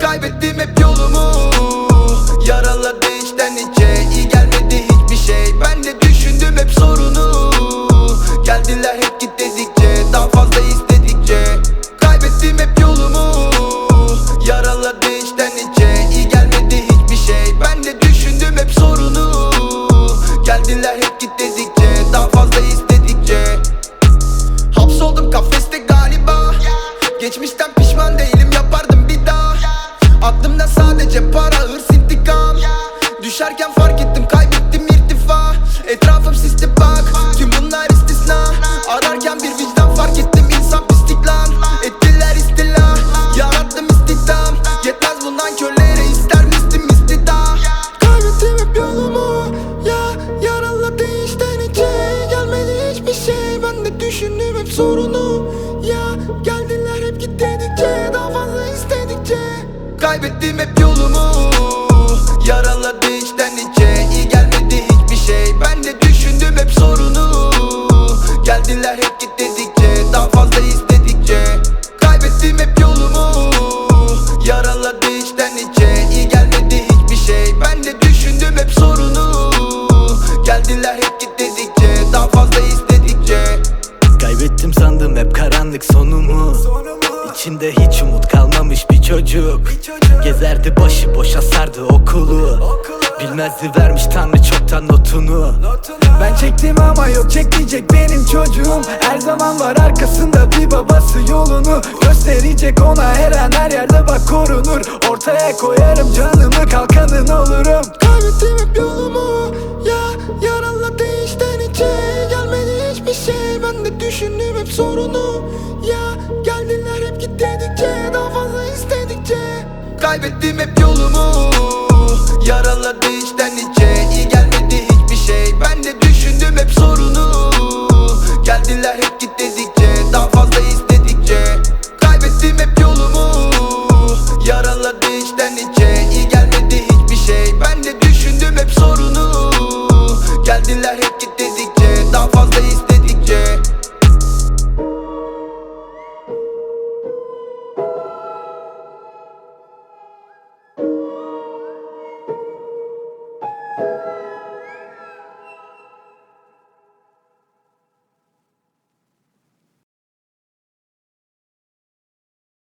Kaybettim hep yolumu. Yaralar içten içe iyi gelmedi hiçbir şey. Ben de düşündüm hep sorunu. Geldiler hep git dedikçe Daha fazla istedikçe. Kaybettim hep yolumu. Yaralar içten içe iyi gelmedi hiçbir şey. Ben de düşündüm hep sorunu. Geldiler hep git dedikçe Daha fazla istedikçe. Hapsoldum kafeste galiba. Geçmişten pişman değilim sadece para hırs intikam. Düşerken fark ettim kaybettim irtifa. Etrafım sisli bak tüm bunlar istisna. Ararken bir vicdan fark ettim insan pislik lan Ettiler istila yarattım istihdam. Yetmez bundan körlere ister mistim istida? Kaybettim hep yolumu ya Yaralı değişten içe. Gelmedi hiçbir şey Ben de düşündüm hep sorunu. Ya geldiler Kaybettim hep yolumu. Yaralar içten içe iyi gelmedi hiçbir şey. Ben de düşündüm hep sorunu. Geldiler hep git dedikçe Daha fazla istedikçe. Kaybettim hep yolumu. Yaralar içten içe iyi gelmedi hiçbir şey. Ben de düşündüm hep sorunu. Geldiler hep git dedikçe Daha fazla istedikçe. Kaybettim sandım hep karanlık sonumu İçinde hiç umut kalmamış bir çocuk. Gezerdi başı boşa sardı okulu. Bilmezdi vermiş tanrı çoktan notunu. Ben çektim ama yok çekmeyecek benim çocuğum. Her zaman var arkasında bir babası yolunu. Gösterecek ona her an her yerde bak korunur. Ortaya koyarım canımı hep düşündüm hep sorunu. Ya geldiler hep git dedikçe Daha fazla istedikçe. Kaybettim hep yolumu. Yaraladı içten içe iyi gelmedi hiçbir şey. Ben de düşündüm hep sorunu. Geldiler hep git dedikçe Daha fazla istedikçe. Kaybettim hep yolumu. Yaraladı içten içe iyi gelmedi hiçbir şey. Ben de düşündüm hep sorunu. Geldiler hep git dedikçe